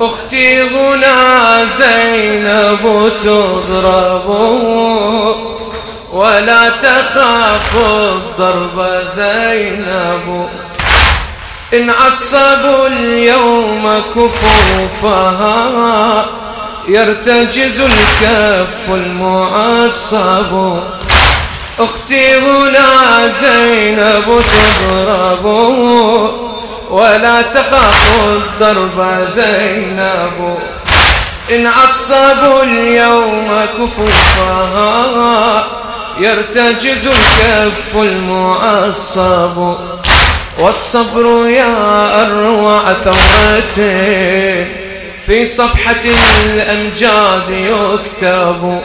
أختي هنا زينب تضرب ولا تخاف الضرب زينب. إن عصبوا اليوم كفوفها يرتجز الكف المعصب. أختي هنا زينب تضرب ولا تخاف الضرب زينب. إن عصبوا اليوم كفوفها يرتجز الكف المعصب. والصبر يا أروع ثورتين في صفحة الأمجاد يكتب.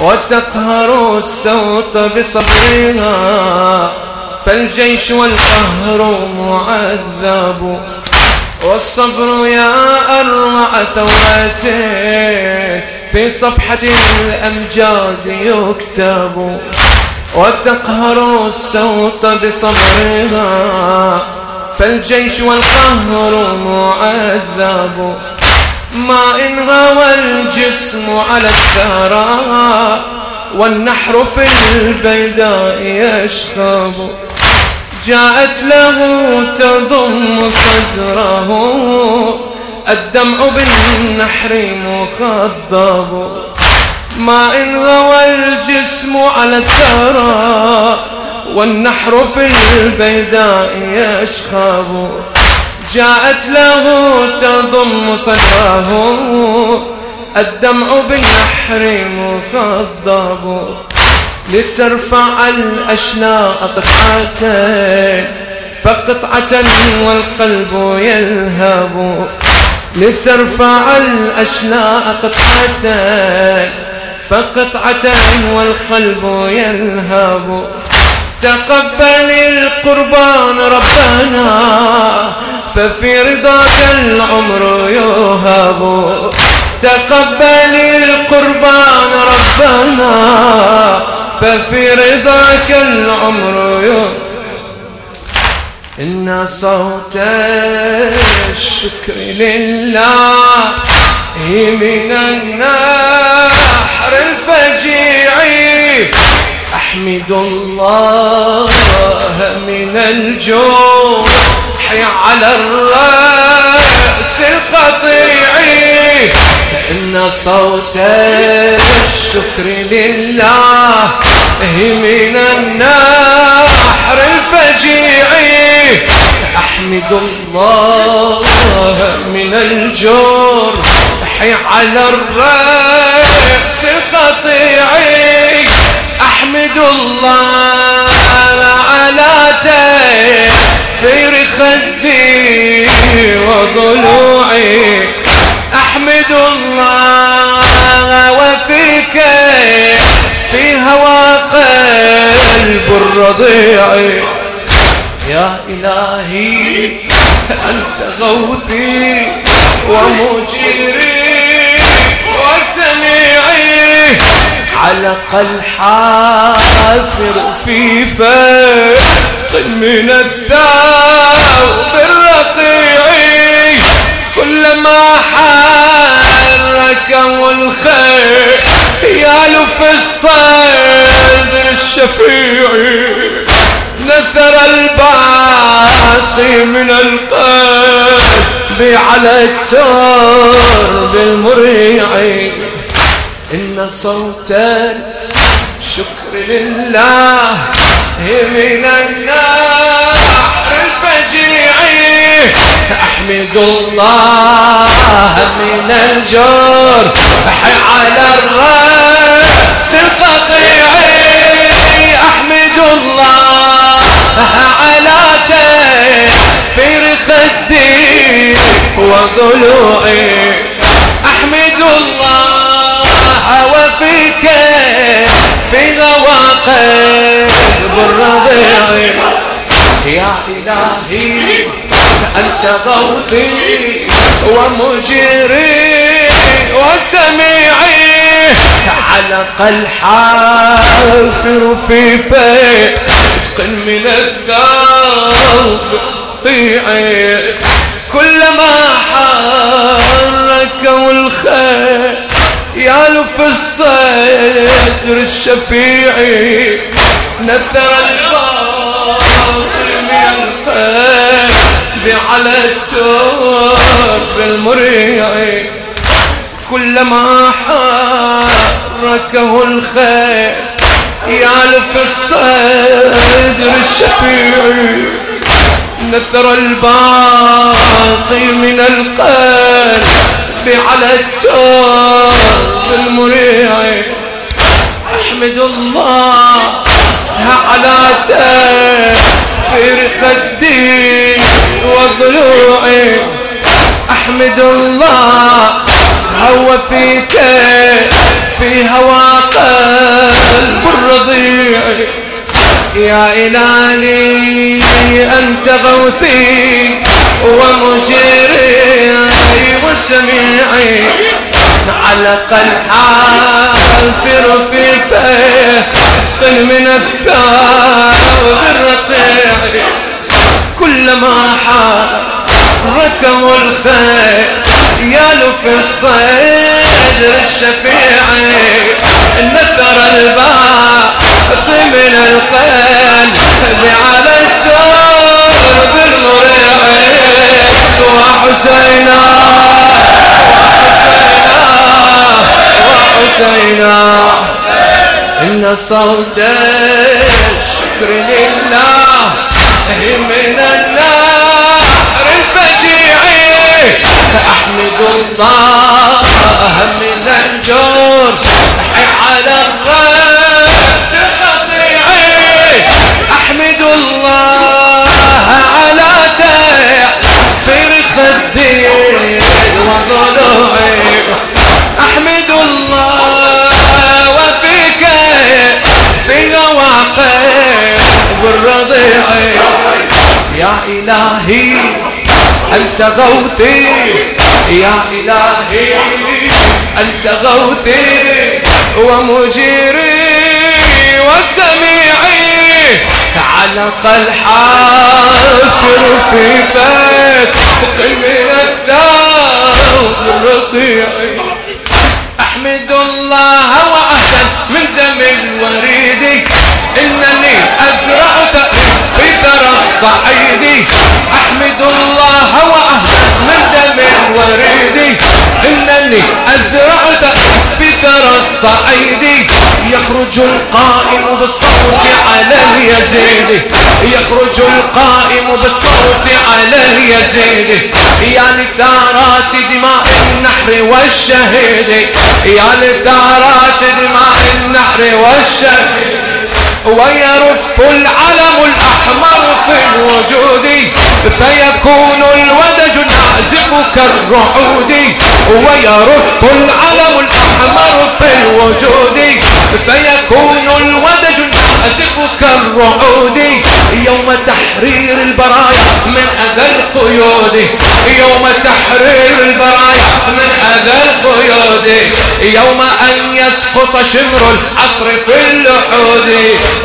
وتقهر السوط بصبرها فالجيش والقهر معذب والصبر يا أروع ثورتين في صفحة الأمجاد يكتب وتقهر السوط بصبرها فالجيش والقهر معذب ما إن غوى الجسم على الثراء والنحر في البيداء يشخب جاءت له تضم صدره الدمع بالنحر مخضب. ما إن غوى الجسم على الثرى والنحر في البيداء يشخب. جاءت له تضم صدره الدمع بالنحر مخضب. لترفع الأشلاء قطعتين فقطعة والقلب يلهب. لترفع الأشلاء قطعتين فقطعة والقلب يلهب. تقبل القربان ربنا ففي رضاك العمر يهاب. تقبل القربان ربنا ففي رضاك العمر يهاب إن صوت الشكر لله من النحر الفجيع أحمد الله من الجوع على الرأس القطيع إن صوت الشكر لله من النحر الفجيع. أحمد الله من الجور على الرأس القطيع. أحمد الله على تفير خدي وضلوعي. الرضيع يا إلهي أنت غوثي ومجيري وسميعي. علق الحافر في فتق من الثوب الرقيع كلما حركه الخير يالف الصدر الشفيع نثر الباقي من القلب على الترب المريع إن صوت الشكر لله من النار الفجيع. أحمد الله من الجور على الرأس القطيع. أحمد الله على تفير خدي وضلوعي. أحمد الله وفيك في غوى قلب الرضيع يا إلهي أنت غوثي ومجيري وسميعي. علق الحافر في فتق من الثوب. طيعي كلما حار الخير يا لف الصدر الشفيعي. نثر الباطل من القلب على الترب المريع كلما حركه الخير يالف الصدر الشفيعي نثر الباقي من القلب على الترب المريع. أحمد الله على تفير خدي وضلوعي أحمد الله هو فيك في هوا يا إلهي أنت غوثي ومجيري وسميعي. علق الحافر في فتق من الثوب الرقيع. كلما حركه الخير يالو في الصدر الشفيعي نثر الباقي وحسينا وحسينا إن صوت الشكر لله من النهر الفجيع. أحمد الله إلهي أنت غوثي. يا إلهي أنت غوثي ومجيري وسميعي. علق الحافر في فتق من الثوب الرقيع أحمد الله وعهدا من دم الوريد. إنني أزرع في ثرى الصعيد الوريد إنني أزرع في ثرى الصعيد. يخرج القائم بالصوت على اليزيد. يخرج القائم بالصوت على اليزيد. يا لثارات دماء النحر والشهيد. يا لثارات دماء النحر والشهيد. ويرف العلم الأحمر في الوجود. فيكون كالرعود ويرف العلم الأحمر في الوجود. فيكون الودج نازف كالرعود يوم تحرير البرايا من أذى القيود. يوم تحرير البرايا من أذى القيود. يوم أن يسقط شمر العصر في اللحود.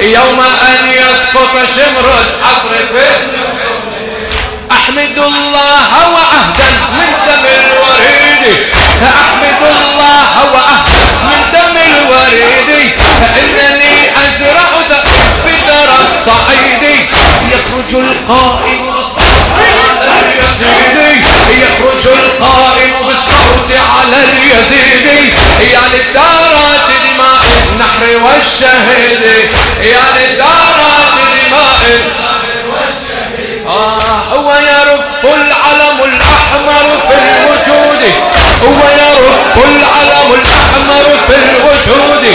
يوم أن يسقط شمر العصر في أحمد الله وعهدا من دم الوريد. أحمد الله وعهدا من دم الوريد. إنني أزرع في ثرى الصعيد. يخرج القائم على اليزيد. يخرج القائم بالصوت على اليزيد. يا للدارات دماء النحر والشهيد. يا للدارات العلم الأحمر في الوجود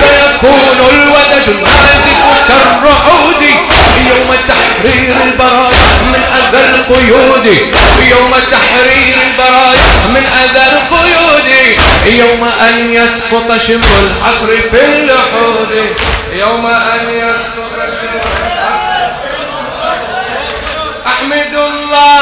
فيكون الودج نازف كالرعود. يوم تحرير البرايا من أذى القيود. يوم تحرير البرايا من أذى القيود. يوم أن يسقط شمر الحصر في اللحود يوم أن يسقط شمر أحمد الله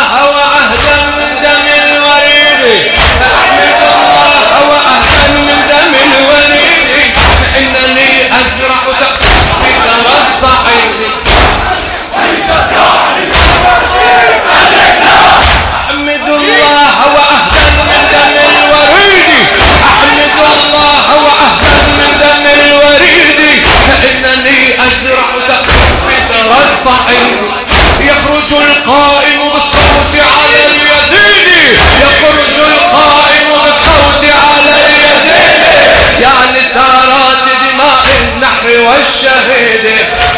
والشهيد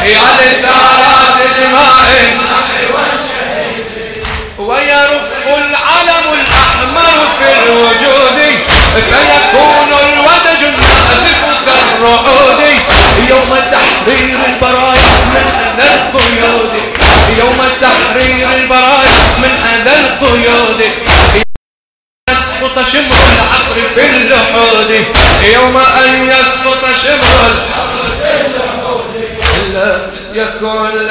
يا لثارات دماء ويرف العلم الأحمر في الوجود فيكون الودج النازف كالرعود. يوم تحرير البرايا من أذى القيود. يوم تحرير البرايا من أذى القيود. يسقط شمر العصر في اللحود. يوم أن قال